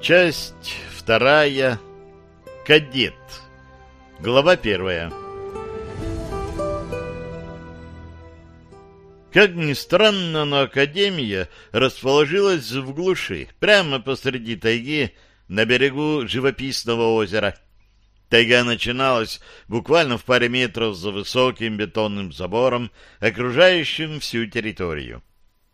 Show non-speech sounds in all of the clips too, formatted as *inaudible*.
Часть вторая. Кадет. Глава первая. Как ни странно, но Академия расположилась в глуши, прямо посреди тайги, на берегу живописного озера. Тайга начиналась буквально в паре метров за высоким бетонным забором, окружающим всю территорию.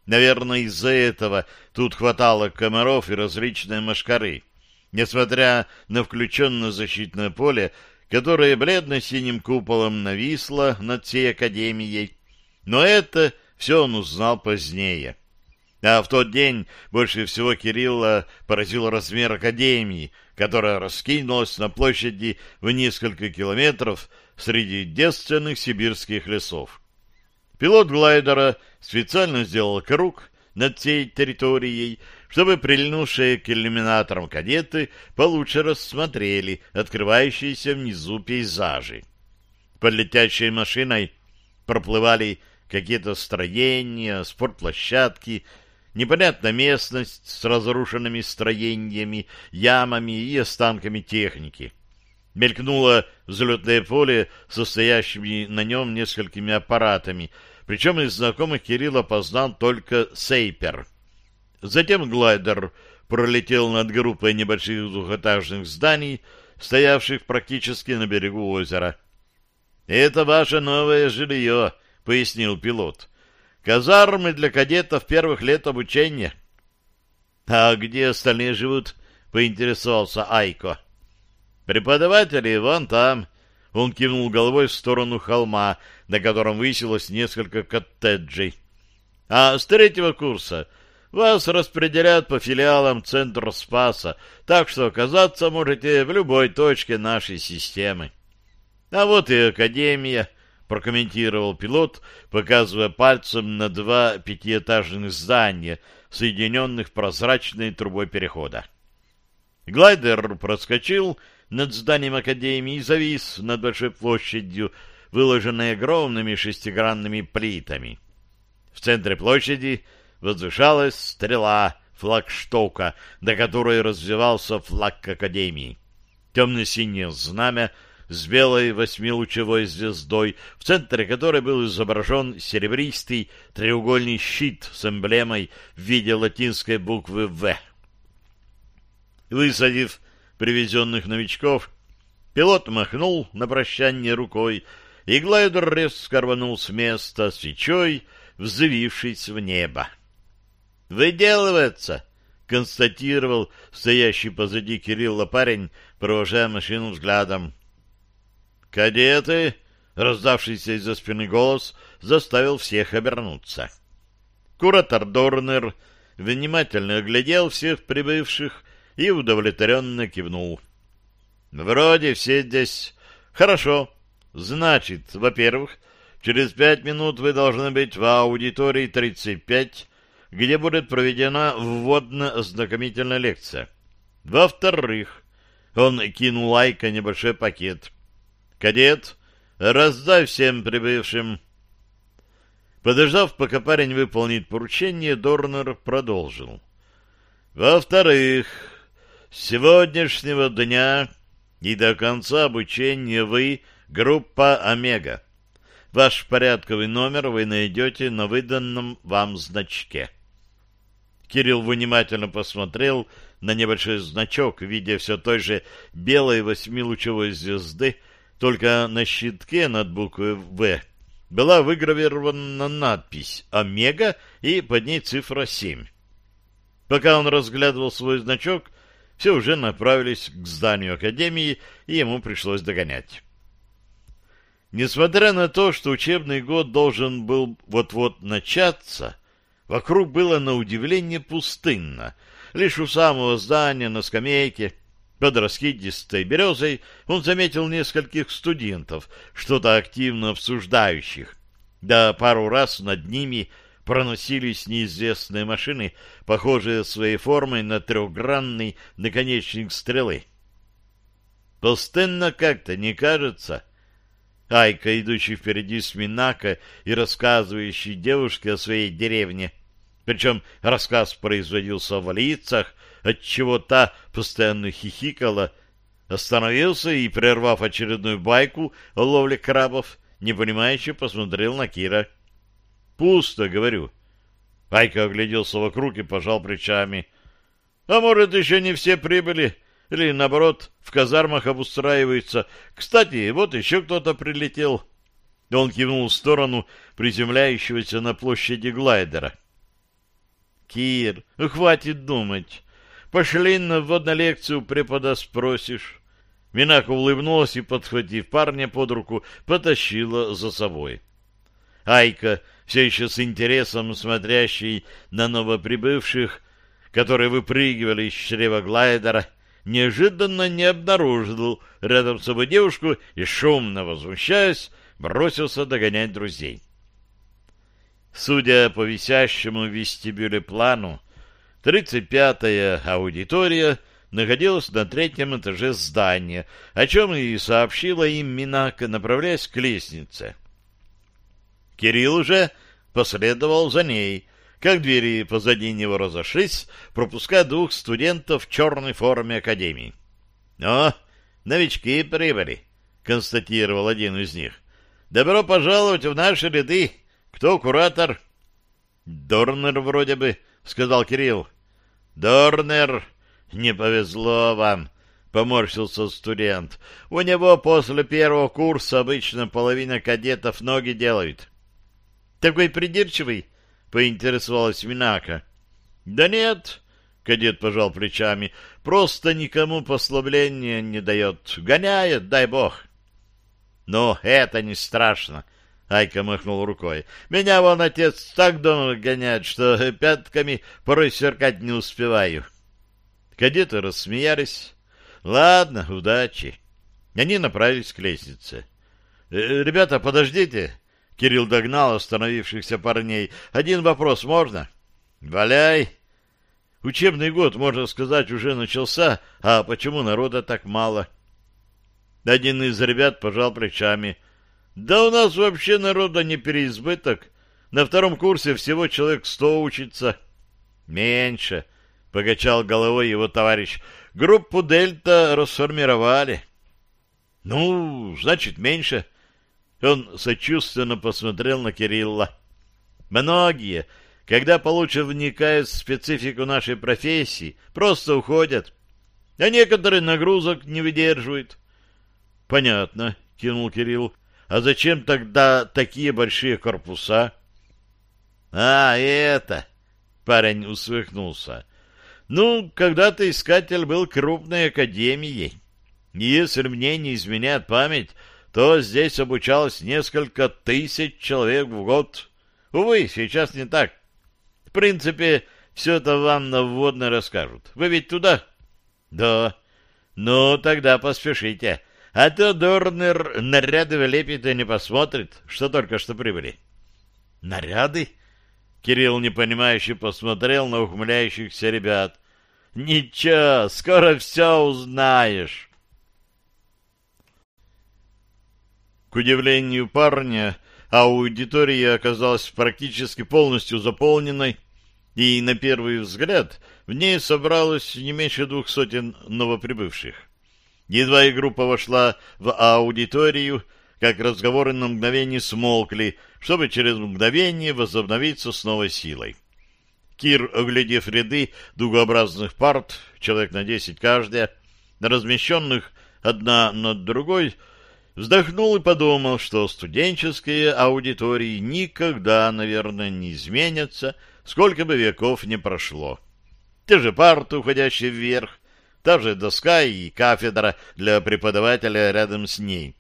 Наверное, из-за этого тут хватало комаров и различной мошкары, несмотря на включенное защитное поле, которое бледно-синим куполом нависло над всей Академией. Но это все он узнал позднее. А в тот день больше всего Кирилла поразил размер Академии, которая раскинулась на площади в несколько километров среди девственных сибирских лесов. Пилот глайдера специально сделал круг над всей территорией, чтобы прильнувшие к иллюминаторам кадеты получше рассмотрели открывающиеся внизу пейзажи. Под летящей машиной проплывали какие-то строения, спортплощадки, непонятная местность с разрушенными строениями, ямами и останками техники. Мелькнуло взлетное поле, состоящими на нем несколькими аппаратами, причем из знакомых Кирилл опознал только «Сейпер». Затем глайдер пролетел над группой небольших двухэтажных зданий, стоявших практически на берегу озера. «Это ваше новое жилье», — пояснил пилот. «Казармы для кадетов первых лет обучения». «А где остальные живут?» — поинтересовался Айко. «Преподаватели вон там», — он кивнул головой в сторону холма, на котором высилось несколько коттеджей. «А с третьего курса вас распределят по филиалам Центра Спаса, так что оказаться можете в любой точке нашей системы. А вот и Академия, — прокомментировал пилот, показывая пальцем на два пятиэтажных здания, соединенных прозрачной трубой перехода. Глайдер проскочил над зданием Академии завис над большой площадью, выложенной огромными шестигранными плитами. В центре площади возвышалась стрела флагштока, до которой развивался флаг Академии. Темно-синее знамя с белой восьмилучевой звездой, в центре которой был изображен серебристый треугольный щит с эмблемой в виде латинской буквы «В». Высадив привезенных новичков, пилот махнул на прощание рукой, и глайдер резко рванул с места свечой, взвившись в небо. «Выделывается!» — констатировал стоящий позади Кирилла парень, провожая машину взглядом. «Кадеты!» — раздавшийся из-за спины голос заставил всех обернуться. Куратор Дорнер внимательно оглядел всех прибывших и удовлетворенно кивнул. «Вроде все здесь. Хорошо. Значит, во-первых, через пять минут вы должны быть в аудитории 35, где будет проведена вводно-ознакомительная лекция. Во-вторых, он кинул Лайка небольшой пакет. «Кадет, раздай всем прибывшим». Подождав, пока парень выполнит поручение, Дорнер продолжил. «Во-вторых, с сегодняшнего дня и до конца обучения вы группа «Омега». Ваш порядковый номер вы найдете на выданном вам значке. Кирилл внимательно посмотрел на небольшой значок в виде все той же белой восьмилучевой звезды, только на щитке над буквой «В» была выгравирована надпись «Омега» и под ней цифра 7. Пока он разглядывал свой значок, все уже направились к зданию Академии, и ему пришлось догонять. Несмотря на то, что учебный год должен был вот-вот начаться, вокруг было на удивление пустынно. Лишь у самого здания на скамейке под раскидистой березой он заметил нескольких студентов, что-то активно обсуждающих. Да пару раз над ними проносились неизвестные машины, похожие своей формой на трехгранный наконечник стрелы. Пустынно как-то, не кажется? Айка, идущий впереди с Минака и рассказывающий девушке о своей деревне. Причем рассказ производился в лицах, отчего та постоянно хихикала, остановился и, прервав очередную байку о ловле крабов, непонимающе посмотрел на Кира. «Пусто, — говорю». Айка огляделся вокруг и пожал плечами. «А может, еще не все прибыли?» Или, наоборот, в казармах обустраиваются. Кстати, вот еще кто-то прилетел. Он кивнул в сторону приземляющегося на площади глайдера. «Кир, хватит думать. Пошли на вводную лекцию препода спросишь». Минака улыбнулась и, подхватив парня под руку, потащила за собой. Айка, все еще с интересом смотрящий на новоприбывших, которые выпрыгивали из чрева глайдера, неожиданно не обнаружил рядом с собой девушку и, шумно возмущаясь, бросился догонять друзей. Судя по висящему в вестибюле плану, 35-я аудитория находилась на третьем этаже здания, о чем и сообщила им Минака, направляясь к лестнице. Кирилл уже последовал за ней, как двери позади него разошлись, пропуская двух студентов в черной форме академии. — О, новички прибыли, — констатировал один из них. — Добро пожаловать в наши ряды. Кто куратор? — Дорнер вроде бы, — сказал Кирилл. — Дорнер, не повезло вам, — поморщился студент. — У него после первого курса обычно половина кадетов ноги делают. — Такой придирчивый, — поинтересовалась Минака. — Да нет, — кадет пожал плечами, — просто никому послабления не дает. Гоняет, дай бог. — Ну, это не страшно, — Айка махнул рукой. — Меня вон отец так дома гоняет, что пятками порой сверкать не успеваю. Кадеты рассмеялись. — Ладно, удачи. Они направились к лестнице. «Э, — Ребята, подождите, Кирилл догнал остановившихся парней. «Один вопрос можно?» «Валяй!» Учебный год, можно сказать, уже начался, а почему народа так мало? Один из ребят пожал плечами. Да у нас вообще народа не переизбыток. На втором курсе всего человек сто учится. Меньше, — покачал головой его товарищ. Группу «Дельта» расформировали. Ну, значит, меньше, он сочувственно посмотрел на Кирилла. Многие, когда получат вникают в специфику нашей профессии, просто уходят, а некоторые нагрузок не выдерживают. — Понятно, — кинул Кирилл. — А зачем тогда такие большие корпуса? — А, это... — парень усмехнулся. — Ну, когда-то искатель был крупной академией. Если мне не изменяет память, то здесь обучалось несколько тысяч человек в год. Увы, сейчас не так. В принципе, все это вам на вводной расскажут. Вы ведь туда? Да. Ну, тогда поспешите. А то Дорнер наряды влепит и не посмотрит, что только что прибыли. Наряды? Кирилл непонимающе посмотрел на ухмыляющихся ребят. Ничего, скоро все узнаешь. К удивлению парня, аудитория оказалась практически полностью заполненной, и на первый взгляд в ней собралось не меньше двух сотен новоприбывших. Едва и группа вошла в аудиторию, как разговоры на мгновение смолкли, чтобы через мгновение возобновиться с новой силой. Кир, оглядев ряды дугообразных парт, человек на десять каждая, размещенных одна над другой, Вздохнул и подумал, что студенческие аудитории никогда, наверное, не изменятся, сколько бы веков не прошло. Те же парты, уходящие вверх, та же доска и кафедра для преподавателя рядом с ней.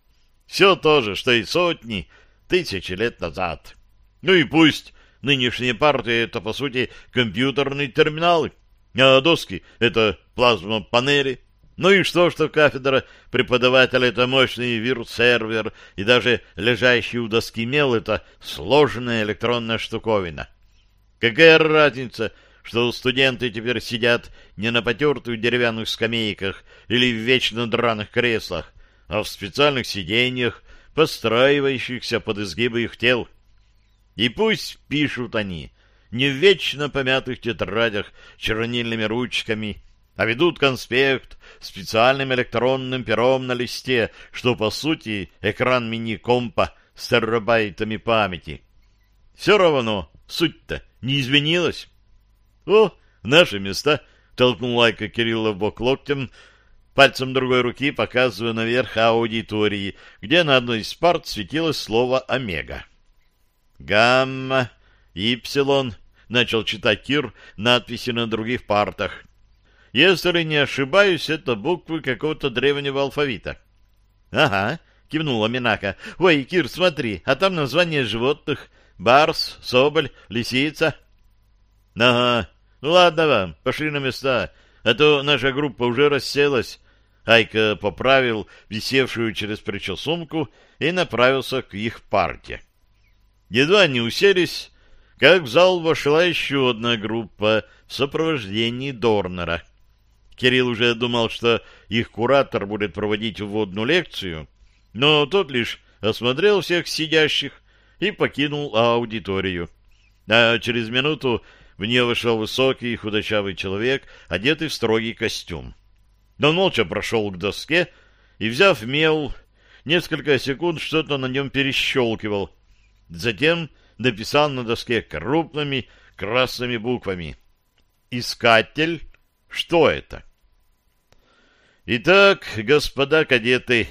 Все то же, что и сотни, тысячи лет назад. Ну и пусть нынешние парты — это, по сути, компьютерные терминалы, а доски — это плазма-панели, ну и что, что кафедра преподавателя — это мощный вирус-сервер, и даже лежащий у доски мел — это сложная электронная штуковина. Какая разница, что студенты теперь сидят не на потертых деревянных скамейках или в вечно драных креслах, а в специальных сиденьях, подстраивающихся под изгибы их тел. И пусть пишут они не в вечно помятых тетрадях чернильными ручками а ведут конспект специальным электронным пером на листе, что, по сути, экран мини-компа с терабайтами памяти. Все равно суть-то не изменилась. — О, наши места! — толкнул Лайка Кирилла в бок локтем, пальцем другой руки показывая наверх аудитории, где на одной из парт светилось слово «Омега». «Гамма», «Ипсилон», — начал читать Кир надписи на других партах. «Если не ошибаюсь, это буквы какого-то древнего алфавита». «Ага», — кивнула Минака. «Ой, Кир, смотри, а там название животных. Барс, соболь, лисица». «Ага, ну ладно вам, пошли на места, а то наша группа уже расселась». Айка поправил висевшую через плечо сумку и направился к их парте. Едва они уселись, как в зал вошла еще одна группа в сопровождении Дорнера. Кирилл уже думал, что их куратор будет проводить вводную лекцию, но тот лишь осмотрел всех сидящих и покинул аудиторию. А через минуту в нее вошел высокий худощавый человек, одетый в строгий костюм. Он молча прошел к доске и, взяв мел, несколько секунд что-то на нем перещелкивал. Затем написал на доске крупными красными буквами. «Искатель? Что это?» «Итак, господа кадеты...»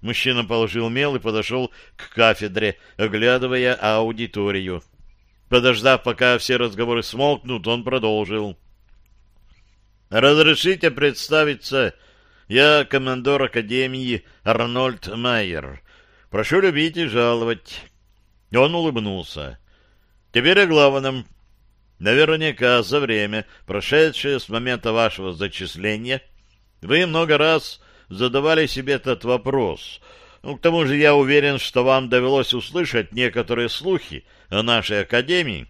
Мужчина положил мел и подошел к кафедре, оглядывая аудиторию. Подождав, пока все разговоры смолкнут, он продолжил. Разрешите представиться. Я командор Академии Арнольд Майер. Прошу любить и жаловать. Он улыбнулся. Теперь о главном. Наверняка за время, прошедшее с момента вашего зачисления, вы много раз задавали себе этот вопрос. Ну, к тому же я уверен, что вам довелось услышать некоторые слухи о нашей Академии.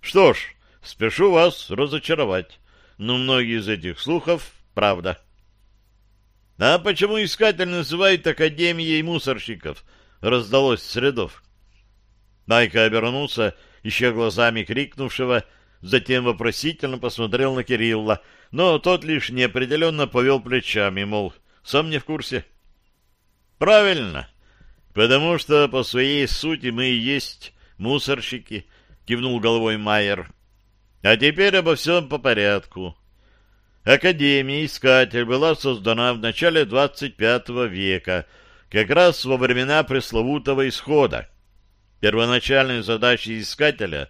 Что ж, спешу вас разочаровать но многие из этих слухов — правда. — А почему искатель называют Академией мусорщиков? — раздалось с рядов. Найка обернулся, ища глазами крикнувшего, затем вопросительно посмотрел на Кирилла, но тот лишь неопределенно повел плечами, мол, сам не в курсе. — Правильно, потому что по своей сути мы и есть мусорщики, — кивнул головой Майер. А теперь обо всем по порядку. Академия «Искатель» была создана в начале 25 века, как раз во времена пресловутого исхода. Первоначальной задачей «Искателя»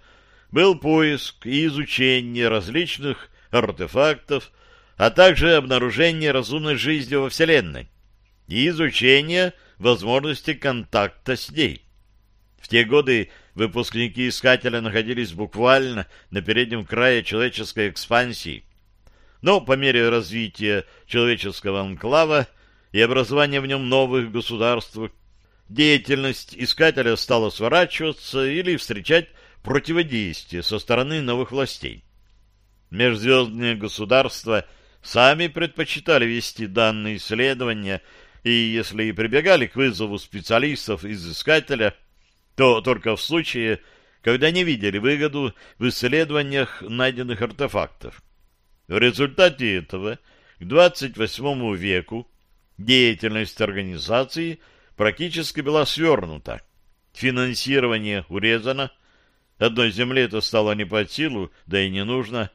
был поиск и изучение различных артефактов, а также обнаружение разумной жизни во Вселенной и изучение возможности контакта с ней. В те годы выпускники Искателя находились буквально на переднем крае человеческой экспансии. Но по мере развития человеческого анклава и образования в нем новых государств, деятельность Искателя стала сворачиваться или встречать противодействие со стороны новых властей. Межзвездные государства сами предпочитали вести данные исследования и, если и прибегали к вызову специалистов из Искателя – то только в случае, когда не видели выгоду в исследованиях найденных артефактов. В результате этого к 28 веку деятельность организации практически была свернута, финансирование урезано, одной земле это стало не под силу, да и не нужно,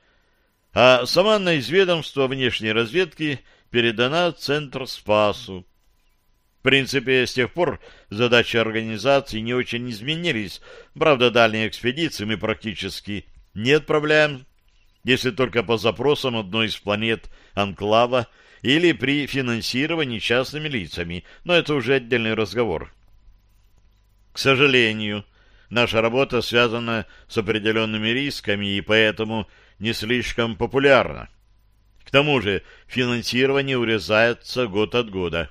а сама из ведомства внешней разведки передана Центр Спасу, в принципе, с тех пор задачи организации не очень изменились. Правда, дальние экспедиции мы практически не отправляем, если только по запросам одной из планет Анклава или при финансировании частными лицами, но это уже отдельный разговор. К сожалению, наша работа связана с определенными рисками и поэтому не слишком популярна. К тому же финансирование урезается год от года.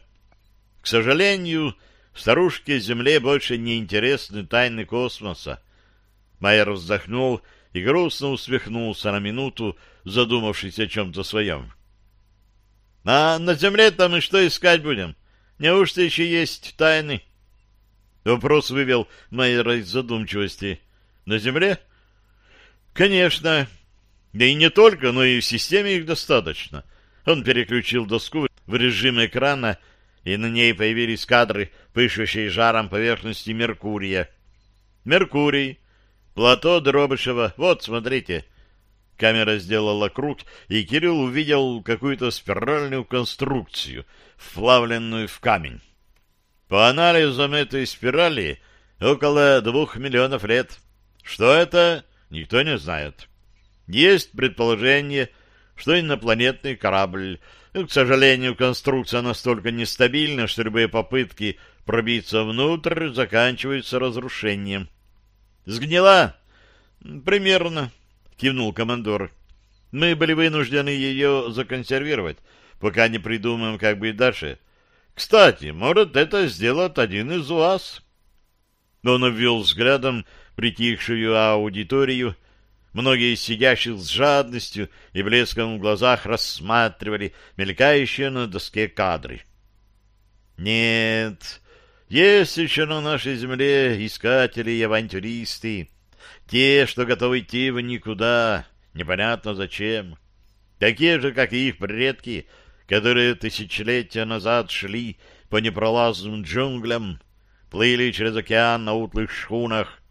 К сожалению, старушке Земле больше не интересны тайны космоса. Майер вздохнул и грустно усмехнулся на минуту, задумавшись о чем-то своем. — А на Земле-то мы что искать будем? Неужто еще есть тайны? Вопрос вывел Майера из задумчивости. — На Земле? — Конечно. Да и не только, но и в системе их достаточно. Он переключил доску в режим экрана, и на ней появились кадры, пышущие жаром поверхности Меркурия. Меркурий, плато Дробышева, вот, смотрите. Камера сделала круг, и Кирилл увидел какую-то спиральную конструкцию, вплавленную в камень. По анализам этой спирали около двух миллионов лет. Что это, никто не знает. Есть предположение, что инопланетный корабль. к сожалению, конструкция настолько нестабильна, что любые попытки пробиться внутрь заканчиваются разрушением. «Сгнила?» «Примерно», — кивнул командор. «Мы были вынуждены ее законсервировать, пока не придумаем, как быть дальше. Кстати, может, это сделает один из вас?» Он обвел взглядом притихшую аудиторию, Многие из сидящих с жадностью и блеском в глазах рассматривали мелькающие на доске кадры. Нет, есть еще на нашей земле искатели и авантюристы, те, что готовы идти в никуда, непонятно зачем. Такие же, как и их предки, которые тысячелетия назад шли по непролазным джунглям, плыли через океан на утлых шхунах,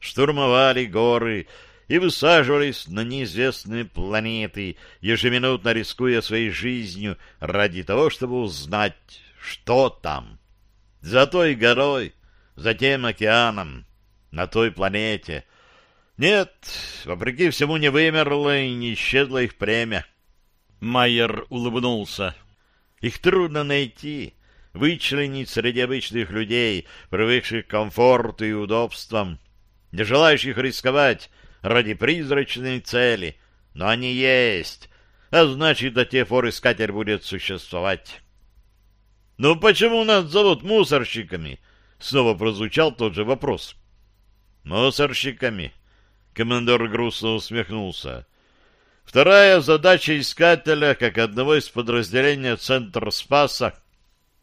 штурмовали горы, и высаживались на неизвестные планеты, ежеминутно рискуя своей жизнью ради того, чтобы узнать, что там. За той горой, за тем океаном, на той планете. Нет, вопреки всему не вымерло и не исчезло их племя. Майер улыбнулся. Их трудно найти, вычленить среди обычных людей, привыкших к комфорту и удобствам, не желающих рисковать, ради призрачной цели, но они есть, а значит, до тех пор искатель будет существовать. «Ну почему нас зовут мусорщиками?» Снова прозвучал тот же вопрос. «Мусорщиками?» Командор грустно усмехнулся. Вторая задача искателя, как одного из подразделений Центра Спаса,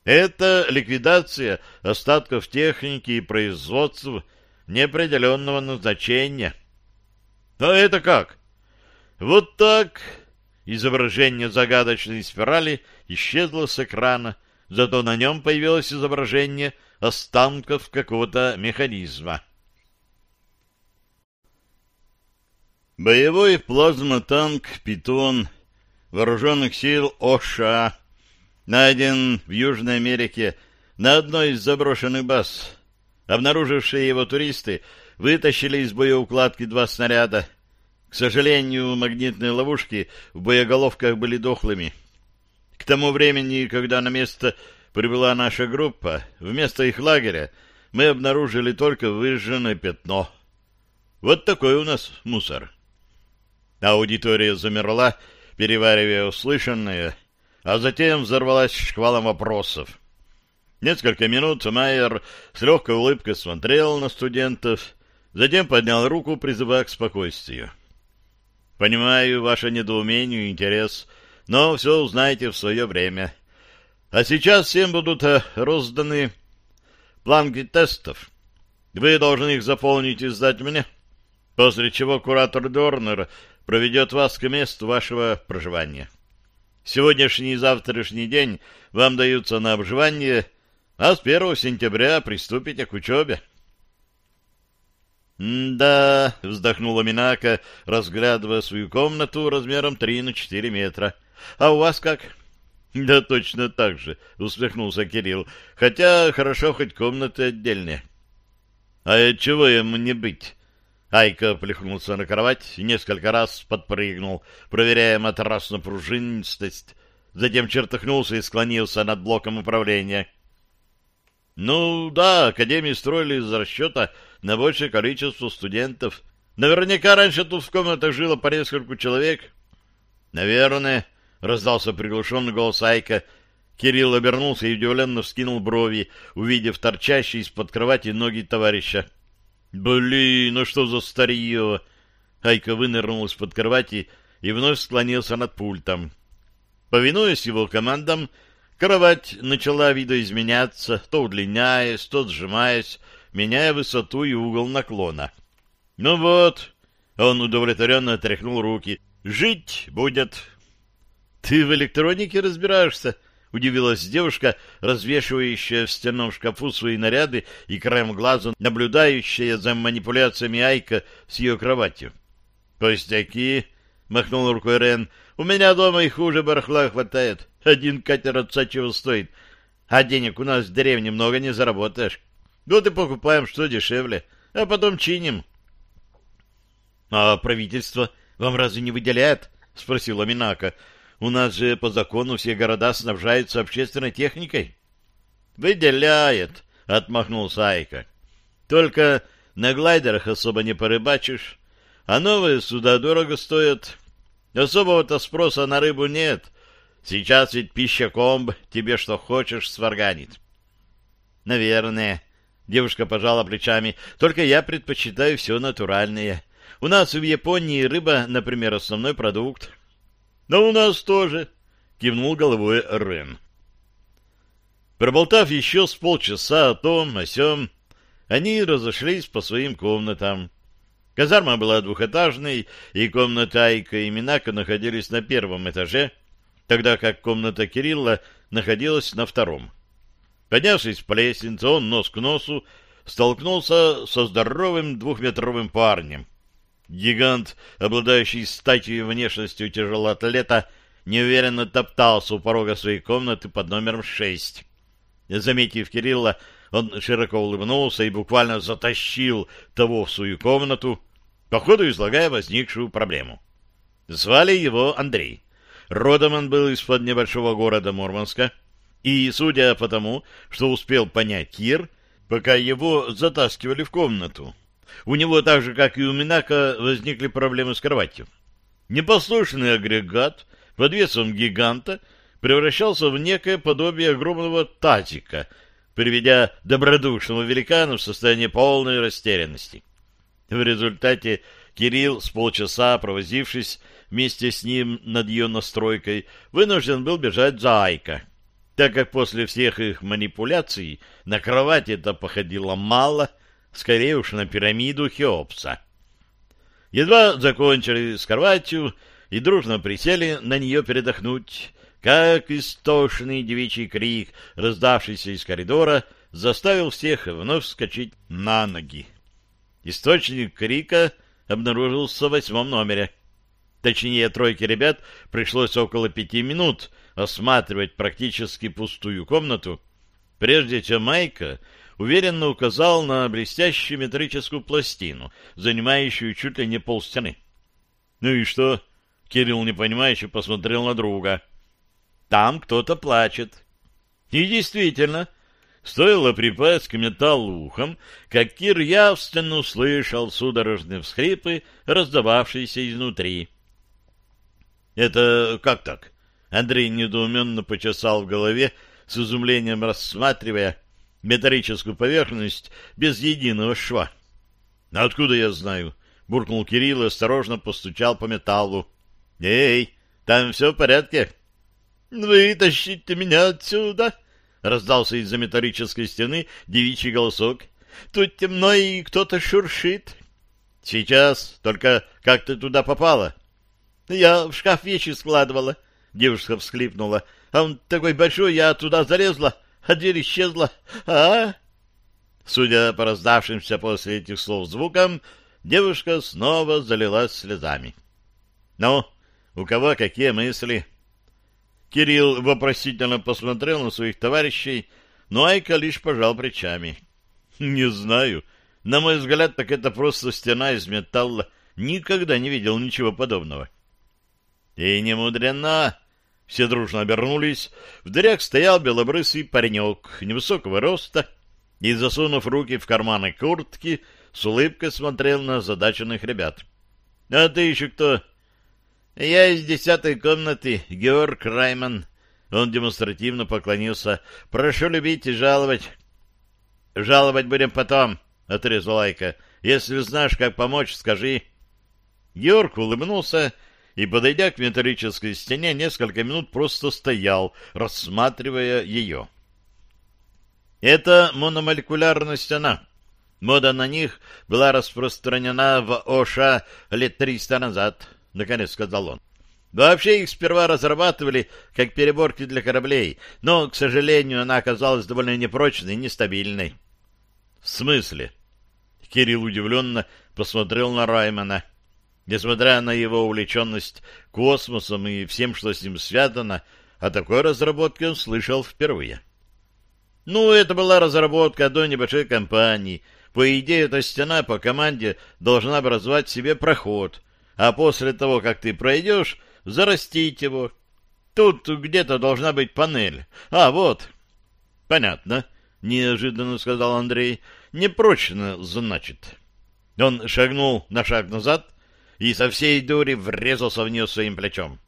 это ликвидация остатков техники и производства неопределенного назначения. А это как? Вот так. Изображение загадочной спирали исчезло с экрана, зато на нем появилось изображение останков какого-то механизма. Боевой плазмотанк «Питон» вооруженных сил ОША найден в Южной Америке на одной из заброшенных баз. Обнаружившие его туристы вытащили из боеукладки два снаряда. К сожалению, магнитные ловушки в боеголовках были дохлыми. К тому времени, когда на место прибыла наша группа, вместо их лагеря мы обнаружили только выжженное пятно. Вот такой у нас мусор. Аудитория замерла, переваривая услышанное, а затем взорвалась шквалом вопросов. Несколько минут Майер с легкой улыбкой смотрел на студентов, Затем поднял руку, призывая к спокойствию. «Понимаю ваше недоумение и интерес, но все узнаете в свое время. А сейчас всем будут э, розданы планки тестов. Вы должны их заполнить и сдать мне, после чего куратор Дорнер проведет вас к месту вашего проживания. Сегодняшний и завтрашний день вам даются на обживание, а с 1 сентября приступите к учебе». «Да», — вздохнула Минака, разглядывая свою комнату размером три на четыре метра. «А у вас как?» «Да точно так же», — усмехнулся Кирилл. «Хотя хорошо, хоть комнаты отдельные». «А чего ему не быть?» Айка плюхнулся на кровать и несколько раз подпрыгнул, проверяя матрас-пружинистость. Затем чертыхнулся и склонился над блоком управления. «Ну да, Академию строили из расчета на большее количество студентов. Наверняка раньше тут в комнатах жило по нескольку человек. — Наверное, — раздался приглушенный голос Айка. Кирилл обернулся и удивленно вскинул брови, увидев торчащие из-под кровати ноги товарища. — Блин, ну что за старье! Айка вынырнул из-под кровати и вновь склонился над пультом. Повинуясь его командам, кровать начала видоизменяться, то удлиняясь, то сжимаясь, меняя высоту и угол наклона. «Ну вот», — он удовлетворенно отряхнул руки, — «жить будет». Ты в электронике разбираешься? — удивилась девушка, развешивающая в стенном шкафу свои наряды и краем глаза наблюдающая за манипуляциями Айка с ее кроватью. — Пустяки! — махнул рукой Рен. — У меня дома и хуже барахла хватает. Один катер отца чего стоит. А денег у нас в деревне много не заработаешь. Вот и покупаем что дешевле, а потом чиним. — А правительство вам разве не выделяет? — спросила Минака. — у нас же по закону все города снабжаются общественной техникой. Выделяет, отмахнулся Айка. Только на глайдерах особо не порыбачишь, а новые суда дорого стоят. Особого-то спроса на рыбу нет. Сейчас ведь пища комб тебе что хочешь сварганит. Наверное. Девушка пожала плечами. Только я предпочитаю все натуральное. У нас в Японии рыба, например, основной продукт. — Но у нас тоже, — кивнул головой Рен. Проболтав еще с полчаса о том, о сём, они разошлись по своим комнатам. Казарма была двухэтажной, и комната Айка и Минака находились на первом этаже, тогда как комната Кирилла находилась на втором. Поднявшись по лестнице, он нос к носу столкнулся со здоровым двухметровым парнем, Гигант, обладающий статью внешностью тяжелоатлета, неуверенно топтался у порога своей комнаты под номером шесть. Заметив Кирилла, он широко улыбнулся и буквально затащил того в свою комнату, походу излагая возникшую проблему. Звали его Андрей. Родом он был из-под небольшого города Мурманска, и, судя по тому, что успел понять Кир, пока его затаскивали в комнату, у него так же, как и у Минака, возникли проблемы с кроватью. Непослушный агрегат под весом гиганта превращался в некое подобие огромного тазика, приведя добродушного великана в состояние полной растерянности. В результате Кирилл, с полчаса провозившись вместе с ним над ее настройкой, вынужден был бежать за Айка, так как после всех их манипуляций на кровати это походило мало — скорее уж на пирамиду Хеопса. Едва закончили с кроватью и дружно присели на нее передохнуть, как истошный девичий крик, раздавшийся из коридора, заставил всех вновь вскочить на ноги. Источник крика обнаружился в восьмом номере. Точнее, тройке ребят пришлось около пяти минут осматривать практически пустую комнату, прежде чем Майка уверенно указал на блестящую метрическую пластину, занимающую чуть ли не полстены. — Ну и что? — Кирилл непонимающе посмотрел на друга. — Там кто-то плачет. И действительно, стоило припасть к металлу ухом, как Кир явственно услышал судорожные всхрипы, раздававшиеся изнутри. — Это как так? Андрей недоуменно почесал в голове, с изумлением рассматривая металлическую поверхность без единого шва. — Откуда я знаю? — буркнул Кирилл и осторожно постучал по металлу. — Эй, там все в порядке? — Вытащите меня отсюда! — раздался из-за металлической стены девичий голосок. — Тут темно, и кто-то шуршит. — Сейчас, только как ты туда попала? — Я в шкаф вещи складывала, — девушка всхлипнула. — А он такой большой, я туда залезла, — а дверь исчезла. А? Судя по раздавшимся после этих слов звукам, девушка снова залилась слезами. Ну, у кого какие мысли? Кирилл вопросительно посмотрел на своих товарищей, но Айка лишь пожал плечами. Не знаю. На мой взгляд, так это просто стена из металла. Никогда не видел ничего подобного. И не мудрено, все дружно обернулись. В дырях стоял белобрысый паренек невысокого роста и, засунув руки в карманы куртки, с улыбкой смотрел на задаченных ребят. — А ты еще кто? — Я из десятой комнаты, Георг Райман. Он демонстративно поклонился. — Прошу любить и жаловать. — Жаловать будем потом, — отрезал Айка. — Если знаешь, как помочь, скажи. Георг улыбнулся и, подойдя к металлической стене, несколько минут просто стоял, рассматривая ее. Это мономолекулярная стена. Мода на них была распространена в ОША лет триста назад, — наконец сказал он. Вообще их сперва разрабатывали как переборки для кораблей, но, к сожалению, она оказалась довольно непрочной и нестабильной. — В смысле? Кирилл удивленно посмотрел на Раймана. Несмотря на его увлеченность космосом и всем, что с ним связано, о такой разработке он слышал впервые. Ну, это была разработка одной небольшой компании. По идее, эта стена по команде должна образовать себе проход, а после того, как ты пройдешь, зарастить его. Тут где-то должна быть панель. А, вот. Понятно, неожиданно сказал Андрей. Непрочно, значит. Он шагнул на шаг назад и со всей дури врезался в нее своим плечом.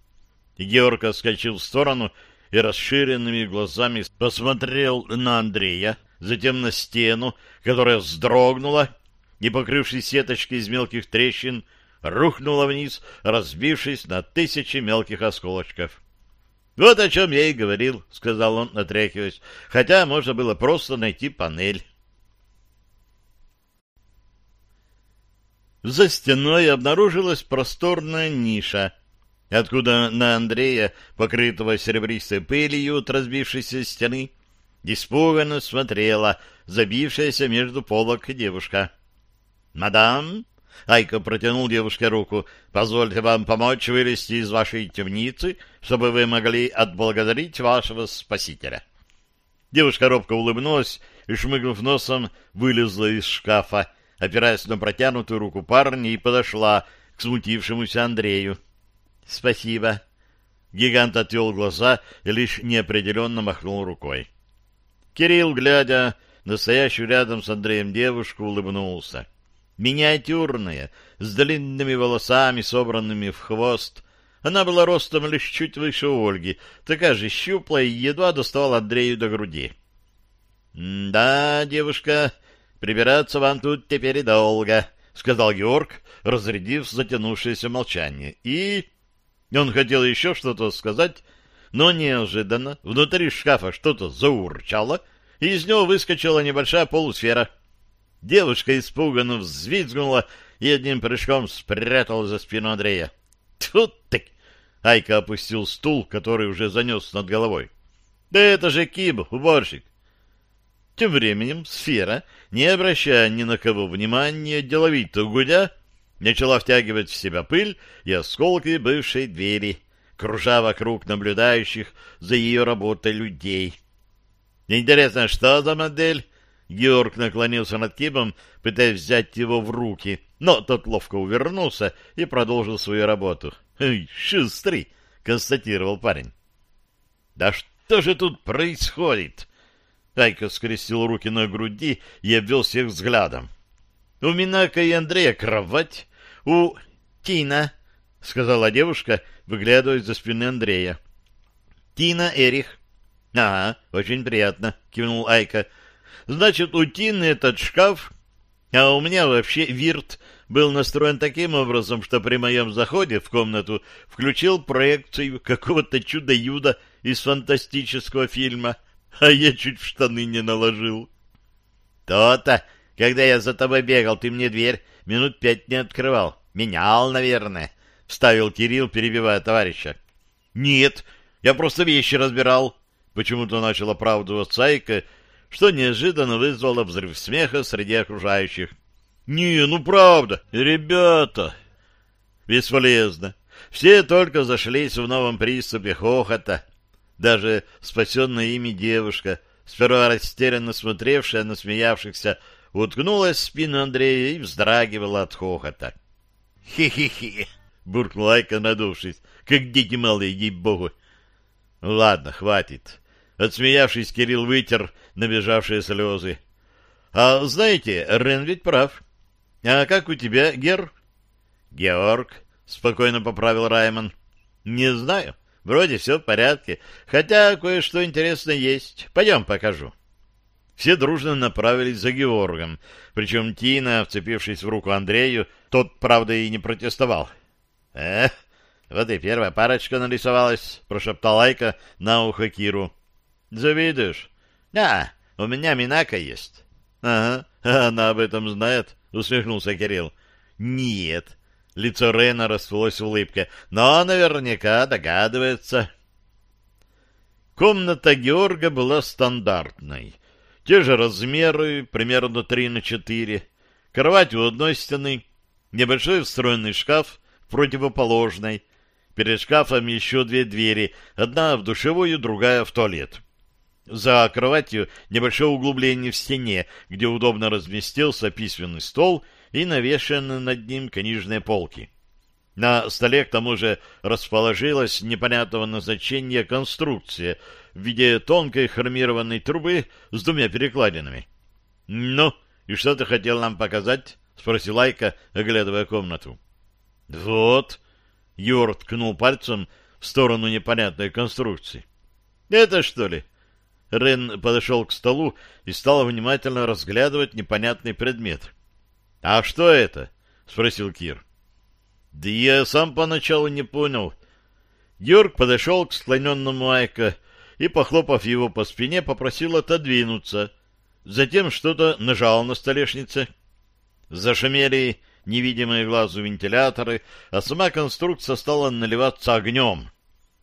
Георг отскочил в сторону и расширенными глазами посмотрел на Андрея, затем на стену, которая вздрогнула и, покрывшись сеточкой из мелких трещин, рухнула вниз, разбившись на тысячи мелких осколочков. — Вот о чем я и говорил, — сказал он, отряхиваясь, — хотя можно было просто найти панель. За стеной обнаружилась просторная ниша, откуда на Андрея, покрытого серебристой пылью от разбившейся стены, испуганно смотрела забившаяся между полок девушка. — Мадам, Айка протянул девушке руку. «Позвольте вам помочь вылезти из вашей темницы, чтобы вы могли отблагодарить вашего спасителя». Девушка робко улыбнулась и, шмыгнув носом, вылезла из шкафа, опираясь на протянутую руку парня, и подошла к смутившемуся Андрею. «Спасибо». Гигант отвел глаза и лишь неопределенно махнул рукой. Кирилл, глядя на стоящую рядом с Андреем девушку, улыбнулся миниатюрная, с длинными волосами, собранными в хвост. Она была ростом лишь чуть выше Ольги, такая же щуплая и едва доставала Андрею до груди. — Да, девушка, прибираться вам тут теперь и долго, — сказал Георг, разрядив затянувшееся молчание. И... Он хотел еще что-то сказать, но неожиданно внутри шкафа что-то заурчало, и из него выскочила небольшая полусфера — Девушка испуганно взвизгнула и одним прыжком спрятала за спину Андрея. Тут ты! Айка опустил стул, который уже занес над головой. Да это же Киб, уборщик. Тем временем сфера, не обращая ни на кого внимания, деловито гудя, начала втягивать в себя пыль и осколки бывшей двери, кружа вокруг наблюдающих за ее работой людей. Интересно, что за модель? Георг наклонился над Кибом, пытаясь взять его в руки, но тот ловко увернулся и продолжил свою работу. «Эй, шустрый!» — констатировал парень. «Да что же тут происходит?» Айка скрестил руки на груди и обвел всех взглядом. «У Минака и Андрея кровать, у Тина», — сказала девушка, выглядывая за спины Андрея. «Тина Эрих». «Ага, очень приятно», — кивнул Айка, — Значит, у Тины этот шкаф, а у меня вообще вирт был настроен таким образом, что при моем заходе в комнату включил проекцию какого-то чудо-юда из фантастического фильма, а я чуть в штаны не наложил. То-то, когда я за тобой бегал, ты мне дверь минут пять не открывал. Менял, наверное, — вставил Кирилл, перебивая товарища. — Нет, я просто вещи разбирал. Почему-то начал оправдываться Сайка, что неожиданно вызвало взрыв смеха среди окружающих. «Не, ну правда, ребята!» Бесполезно. Все только зашлись в новом приступе хохота. Даже спасенная ими девушка, сперва растерянно смотревшая на смеявшихся, уткнулась в спину Андрея и вздрагивала от хохота. «Хи-хи-хи!» — буркнул Айка, надувшись. «Как дети малые, ей-богу!» «Ладно, хватит. Отсмеявшись, Кирилл вытер набежавшие слезы. — А знаете, Рен ведь прав. — А как у тебя, Гер? — Георг, — спокойно поправил Раймон. — Не знаю. Вроде все в порядке. Хотя кое-что интересное есть. Пойдем покажу. Все дружно направились за Георгом. Причем Тина, вцепившись в руку Андрею, тот, правда, и не протестовал. — Эх, вот и первая парочка нарисовалась, — прошептал Айка на ухо Киру. Завидуешь? Да, у меня Минака есть. Ага, *laughs* она об этом знает, усмехнулся Кирилл. Нет. Лицо Рена расплылось в улыбке. «Но наверняка догадывается». Комната Георга была стандартной. Те же размеры, примерно 3 на 4. Кровать у одной стены, небольшой встроенный шкаф в противоположной. Перед шкафом еще две двери, одна в душевую, другая в туалет. За кроватью небольшое углубление в стене, где удобно разместился письменный стол и навешаны над ним книжные полки. На столе к тому же расположилась непонятного назначения конструкция в виде тонкой хромированной трубы с двумя перекладинами. — Ну, и что ты хотел нам показать? — спросил Айка, оглядывая комнату. — Вот. Юр ткнул пальцем в сторону непонятной конструкции. — Это что ли? Рен подошел к столу и стал внимательно разглядывать непонятный предмет. — А что это? — спросил Кир. — да я сам поначалу не понял. Георг подошел к склоненному Айка и, похлопав его по спине, попросил отодвинуться. Затем что-то нажал на столешнице. Зашумели невидимые глазу вентиляторы, а сама конструкция стала наливаться огнем.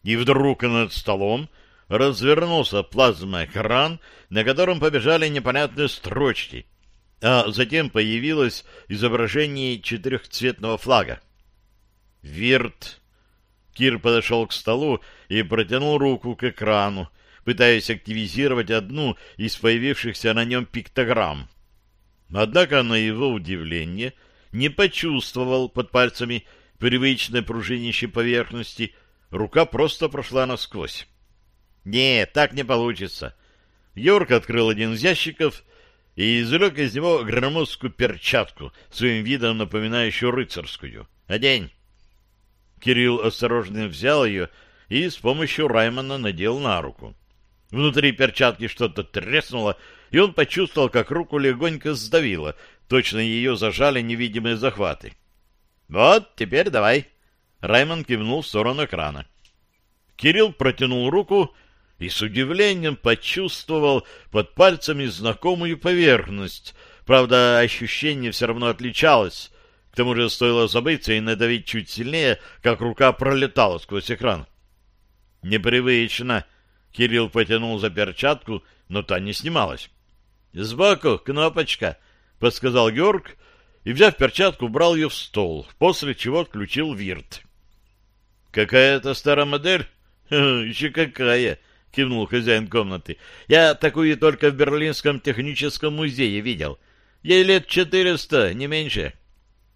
И вдруг над столом развернулся плазмоэкран, на котором побежали непонятные строчки, а затем появилось изображение четырехцветного флага. Вирт. Кир подошел к столу и протянул руку к экрану, пытаясь активизировать одну из появившихся на нем пиктограмм. Однако, на его удивление, не почувствовал под пальцами привычной пружинищей поверхности, рука просто прошла насквозь. «Нет, так не получится». Йорк открыл один из ящиков и извлек из него громоздкую перчатку, своим видом напоминающую рыцарскую. «Одень». Кирилл осторожно взял ее и с помощью Раймона надел на руку. Внутри перчатки что-то треснуло, и он почувствовал, как руку легонько сдавило. Точно ее зажали невидимые захваты. «Вот, теперь давай!» Раймон кивнул в сторону экрана. Кирилл протянул руку и с удивлением почувствовал под пальцами знакомую поверхность. Правда, ощущение все равно отличалось. К тому же стоило забыться и надавить чуть сильнее, как рука пролетала сквозь экран. Непривычно. Кирилл потянул за перчатку, но та не снималась. «Сбоку кнопочка», — подсказал Георг, и, взяв перчатку, брал ее в стол, после чего отключил вирт. «Какая-то старая модель?» «Еще какая!» — кивнул хозяин комнаты. «Я такую только в Берлинском техническом музее видел. Ей лет четыреста, не меньше».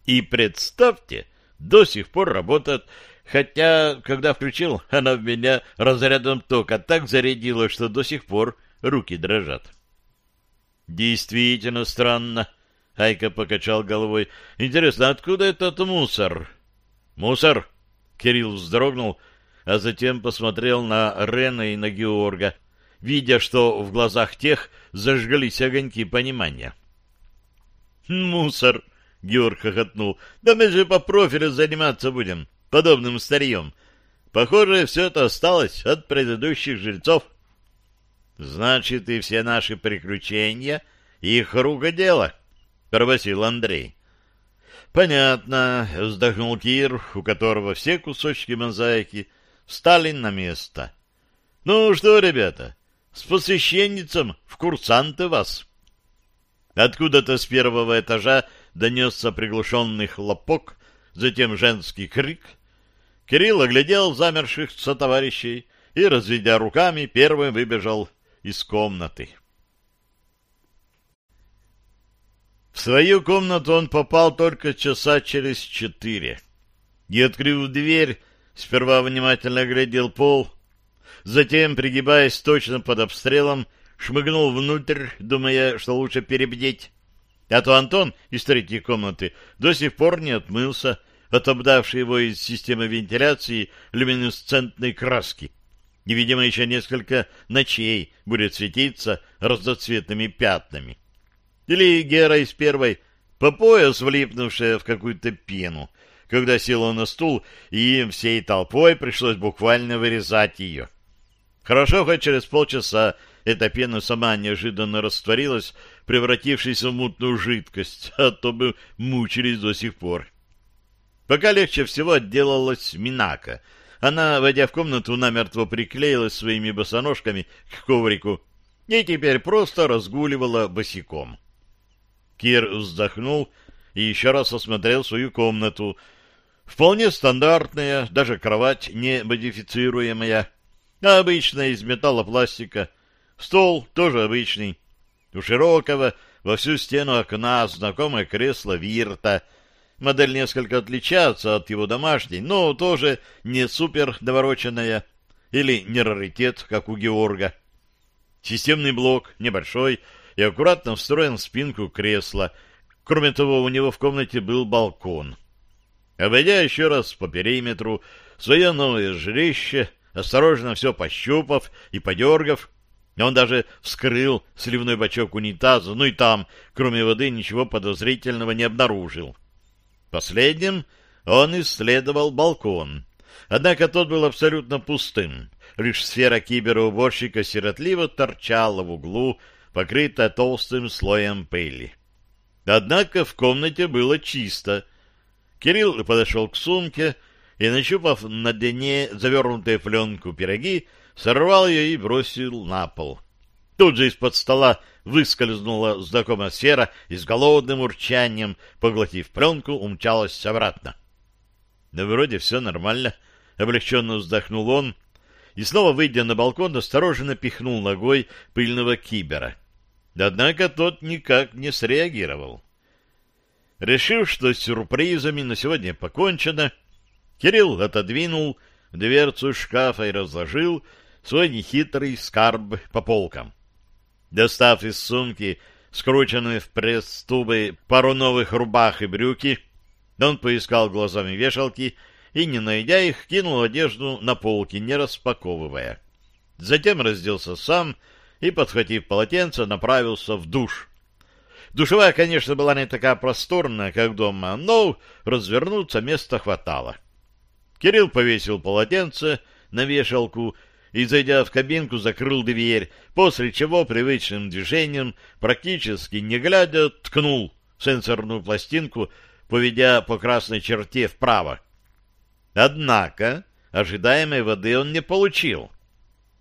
И представьте, до сих пор работает, хотя, когда включил, она в меня разрядом тока так зарядила, что до сих пор руки дрожат. Действительно странно. Айка покачал головой. Интересно, откуда этот мусор? Мусор? Кирилл вздрогнул, а затем посмотрел на Рена и на Георга, видя, что в глазах тех зажглись огоньки понимания. «Мусор!» Георг хохотнул. «Да мы же по профилю заниматься будем, подобным старьем. Похоже, все это осталось от предыдущих жильцов». «Значит, и все наши приключения — их рука дело», — пробасил Андрей. «Понятно», — вздохнул Кир, у которого все кусочки мозаики встали на место. «Ну что, ребята, с посвященницем в курсанты вас!» Откуда-то с первого этажа донесся приглушенный хлопок, затем женский крик. Кирилл оглядел замерших сотоварищей и, разведя руками, первым выбежал из комнаты. В свою комнату он попал только часа через четыре. И, открыв дверь, сперва внимательно оглядел пол, затем, пригибаясь точно под обстрелом, шмыгнул внутрь, думая, что лучше перебдеть. А то Антон из третьей комнаты до сих пор не отмылся, отобдавший его из системы вентиляции люминесцентной краски. И, видимо, еще несколько ночей будет светиться разноцветными пятнами. Или Гера из первой, по пояс влипнувшая в какую-то пену, когда села на стул, и им всей толпой пришлось буквально вырезать ее. Хорошо, хоть через полчаса эта пена сама неожиданно растворилась, превратившись в мутную жидкость, а то бы мучились до сих пор. Пока легче всего отделалась Минака. Она, войдя в комнату, намертво приклеилась своими босоножками к коврику и теперь просто разгуливала босиком. Кир вздохнул и еще раз осмотрел свою комнату. Вполне стандартная, даже кровать не модифицируемая, обычная из металлопластика. Стол тоже обычный. У широкого во всю стену окна знакомое кресло Вирта. Модель несколько отличается от его домашней, но тоже не супер навороченная или не раритет, как у Георга. Системный блок небольшой и аккуратно встроен в спинку кресла. Кроме того, у него в комнате был балкон. Обойдя еще раз по периметру свое новое жилище, осторожно все пощупав и подергав, он даже вскрыл сливной бачок унитаза, ну и там, кроме воды, ничего подозрительного не обнаружил. Последним он исследовал балкон. Однако тот был абсолютно пустым. Лишь сфера кибероуборщика сиротливо торчала в углу, покрытая толстым слоем пыли. Однако в комнате было чисто. Кирилл подошел к сумке и, нащупав на дне завернутые в пленку пироги, сорвал ее и бросил на пол. Тут же из-под стола выскользнула знакомая сфера и с голодным урчанием, поглотив пленку, умчалась обратно. Да вроде все нормально, — облегченно вздохнул он, и снова, выйдя на балкон, осторожно пихнул ногой пыльного кибера. Однако тот никак не среагировал. Решив, что с сюрпризами на сегодня покончено, Кирилл отодвинул дверцу шкафа и разложил свой нехитрый скарб по полкам. Достав из сумки скрученные в пресс тубы пару новых рубах и брюки, он поискал глазами вешалки и, не найдя их, кинул одежду на полки, не распаковывая. Затем разделся сам и, подхватив полотенце, направился в душ. Душевая, конечно, была не такая просторная, как дома, но развернуться места хватало. Кирилл повесил полотенце на вешалку и, зайдя в кабинку, закрыл дверь, после чего привычным движением, практически не глядя, ткнул сенсорную пластинку, поведя по красной черте вправо. Однако ожидаемой воды он не получил.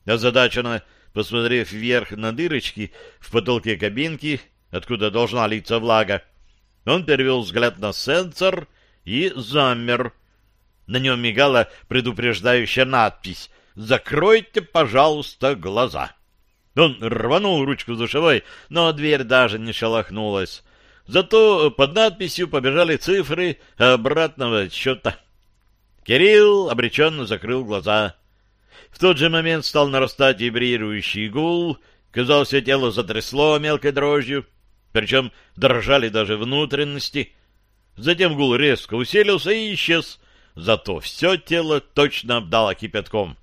Озадаченно посмотрев вверх на дырочки в потолке кабинки, откуда должна литься влага, он перевел взгляд на сенсор и замер. На нем мигала предупреждающая надпись «Закройте, пожалуйста, глаза». Он рванул ручку душевой, но дверь даже не шелохнулась. Зато под надписью побежали цифры обратного отсчета. Кирилл обреченно закрыл глаза. В тот же момент стал нарастать вибрирующий гул. Казалось, тело затрясло мелкой дрожью, причем дрожали даже внутренности. Затем гул резко усилился и исчез, зато все тело точно обдало кипятком.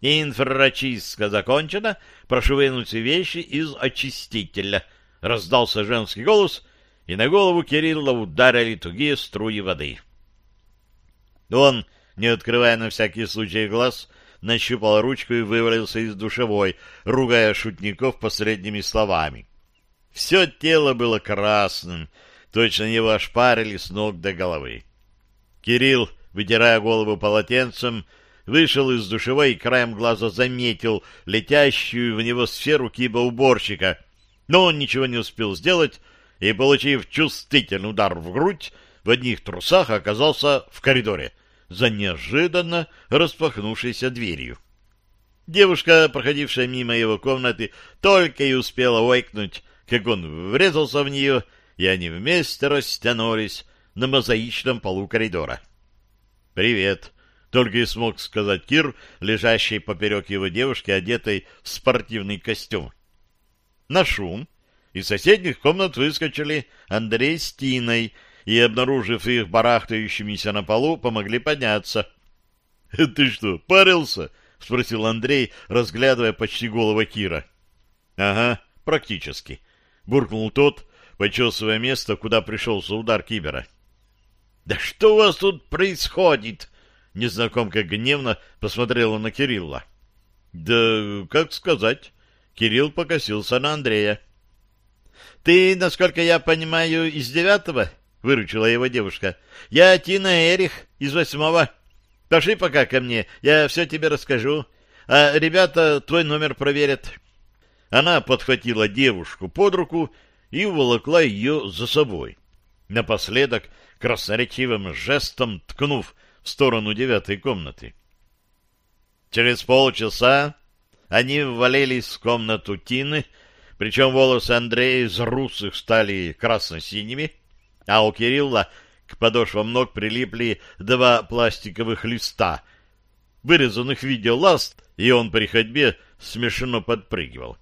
«Инфрачистка закончена. Прошу вынуть вещи из очистителя», — раздался женский голос, и на голову Кирилла ударили тугие струи воды. Он, не открывая на всякий случай глаз, нащупал ручку и вывалился из душевой, ругая шутников последними словами. Все тело было красным, точно его ошпарили с ног до головы. Кирилл, вытирая голову полотенцем, вышел из душевой и краем глаза заметил летящую в него сферу киба-уборщика, но он ничего не успел сделать и, получив чувствительный удар в грудь, в одних трусах оказался в коридоре, за неожиданно распахнувшейся дверью. Девушка, проходившая мимо его комнаты, только и успела ойкнуть, как он врезался в нее, и они вместе растянулись на мозаичном полу коридора. «Привет!» — только и смог сказать Кир, лежащий поперек его девушки, одетой в спортивный костюм. На шум из соседних комнат выскочили Андрей с Тиной, и, обнаружив их барахтающимися на полу, помогли подняться. — Ты что, парился? — спросил Андрей, разглядывая почти голого Кира. — Ага, практически, — буркнул тот, почесывая место, куда пришелся удар Кибера. — Да что у вас тут происходит? — незнакомка гневно посмотрела на Кирилла. — Да как сказать? Кирилл покосился на Андрея. — Ты, насколько я понимаю, из девятого? — выручила его девушка. — Я Тина Эрих из восьмого. Пошли пока ко мне, я все тебе расскажу. А ребята твой номер проверят. Она подхватила девушку под руку и уволокла ее за собой. Напоследок красноречивым жестом ткнув в сторону девятой комнаты. Через полчаса они ввалились в комнату Тины, причем волосы Андрея из русых стали красно-синими, а у Кирилла к подошвам ног прилипли два пластиковых листа, вырезанных в виде ласт, и он при ходьбе смешно подпрыгивал.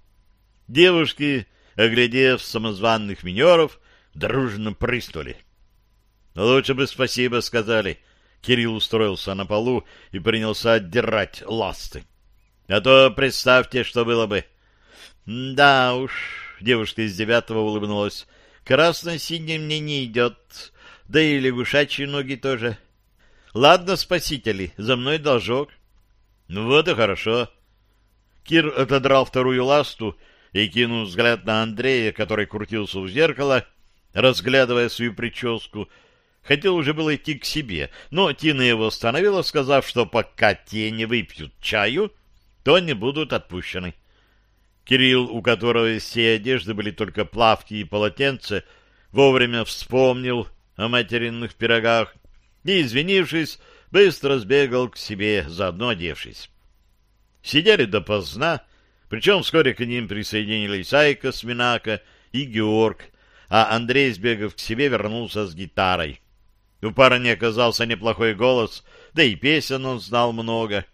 Девушки, оглядев самозванных минеров, дружно прыснули. «Лучше бы спасибо сказали», Кирилл устроился на полу и принялся отдирать ласты. А то представьте, что было бы. Да уж, девушка из девятого улыбнулась. Красно-синий мне не идет, да и лягушачьи ноги тоже. Ладно, спасители, за мной должок. Ну вот и хорошо. Кир отодрал вторую ласту и кинул взгляд на Андрея, который крутился у зеркала, разглядывая свою прическу, Хотел уже было идти к себе, но Тина его остановила, сказав, что пока те не выпьют чаю, то не будут отпущены. Кирилл, у которого из всей одежды были только плавки и полотенце, вовремя вспомнил о материнных пирогах и, извинившись, быстро сбегал к себе, заодно одевшись. Сидели допоздна, причем вскоре к ним присоединились Айка Сминака и Георг, а Андрей, сбегав к себе, вернулся с гитарой. У парня оказался неплохой голос, да и песен он знал много.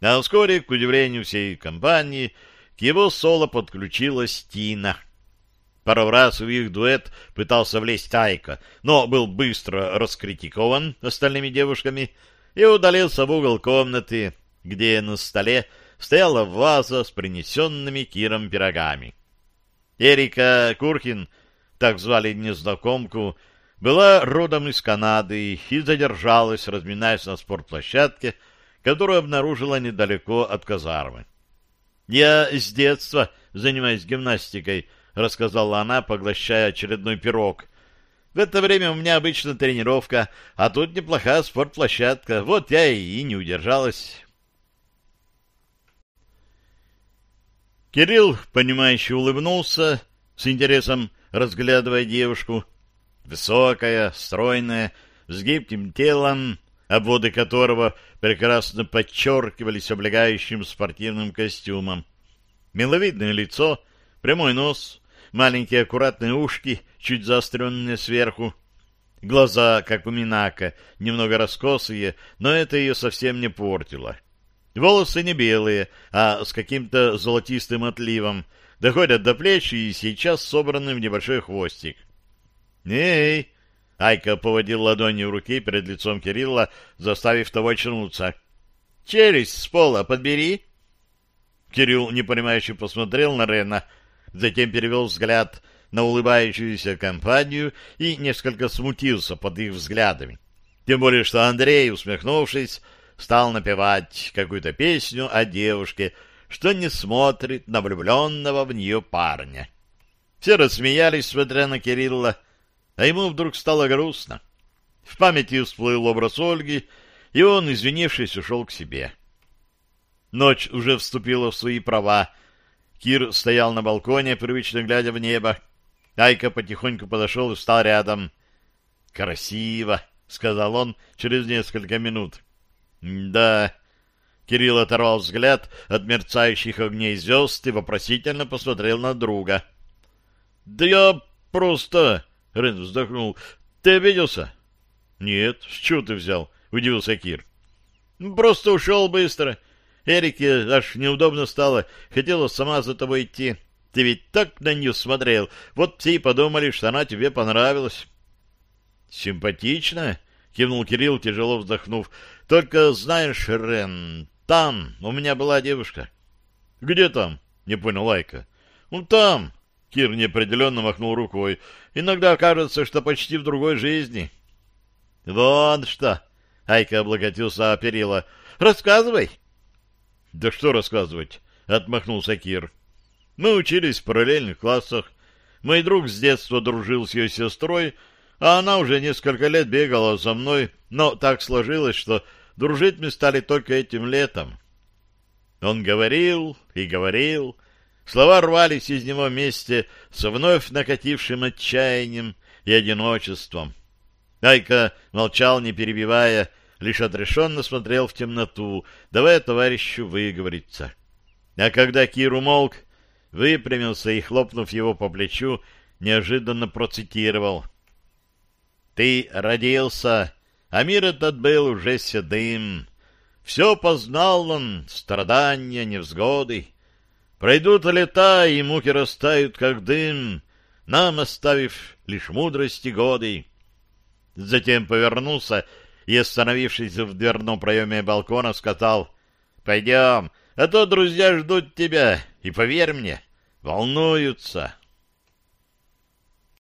А вскоре, к удивлению всей компании, к его соло подключилась Тина. Пару раз в их дуэт пытался влезть Тайка, но был быстро раскритикован остальными девушками и удалился в угол комнаты, где на столе стояла ваза с принесенными Киром пирогами. Эрика Курхин, так звали незнакомку, была родом из Канады и задержалась, разминаясь на спортплощадке, которую обнаружила недалеко от казармы. «Я с детства занимаюсь гимнастикой», — рассказала она, поглощая очередной пирог. «В это время у меня обычно тренировка, а тут неплохая спортплощадка. Вот я и не удержалась». Кирилл, понимающе улыбнулся, с интересом разглядывая девушку, — Высокая, стройная, с гибким телом, обводы которого прекрасно подчеркивались облегающим спортивным костюмом. Миловидное лицо, прямой нос, маленькие аккуратные ушки, чуть заостренные сверху, глаза, как у Минака, немного раскосые, но это ее совсем не портило. Волосы не белые, а с каким-то золотистым отливом, доходят до плеч и сейчас собраны в небольшой хвостик. «Эй!» — Айка поводил ладонью руки перед лицом Кирилла, заставив того очнуться. «Челюсть с пола подбери!» Кирилл непонимающе посмотрел на Рена, затем перевел взгляд на улыбающуюся компанию и несколько смутился под их взглядами. Тем более, что Андрей, усмехнувшись, стал напевать какую-то песню о девушке, что не смотрит на влюбленного в нее парня. Все рассмеялись, смотря на Кирилла, а ему вдруг стало грустно. В памяти всплыл образ Ольги, и он, извинившись, ушел к себе. Ночь уже вступила в свои права. Кир стоял на балконе, привычно глядя в небо. Айка потихоньку подошел и встал рядом. «Красиво!» — сказал он через несколько минут. «Да...» Кирилл оторвал взгляд от мерцающих огней звезд и вопросительно посмотрел на друга. «Да я просто...» Рен вздохнул. «Ты обиделся?» «Нет. С чего ты взял?» — удивился Кир. «Просто ушел быстро. Эрике аж неудобно стало. Хотела сама за тобой идти. Ты ведь так на нее смотрел. Вот все и подумали, что она тебе понравилась». «Симпатично?» — кивнул Кирилл, тяжело вздохнув. «Только знаешь, Рен, там у меня была девушка». «Где там?» — не понял Лайка. «Ну, там». Кир неопределенно махнул рукой. Иногда кажется, что почти в другой жизни. — Вот что! — Айка облокотился о перила. — Рассказывай! — Да что рассказывать? — отмахнулся Кир. — Мы учились в параллельных классах. Мой друг с детства дружил с ее сестрой, а она уже несколько лет бегала за мной, но так сложилось, что дружить мы стали только этим летом. Он говорил и говорил, слова рвались из него вместе с вновь накатившим отчаянием и одиночеством. Айка молчал, не перебивая, лишь отрешенно смотрел в темноту, давая товарищу выговориться. А когда Кир умолк, выпрямился и, хлопнув его по плечу, неожиданно процитировал. «Ты родился, а мир этот был уже седым. Все познал он, страдания, невзгоды. Пройдут лета, и муки растают, как дым, нам оставив лишь мудрости годы». Затем повернулся и, остановившись в дверном проеме балкона, сказал, «Пойдем, а то друзья ждут тебя, и, поверь мне, волнуются».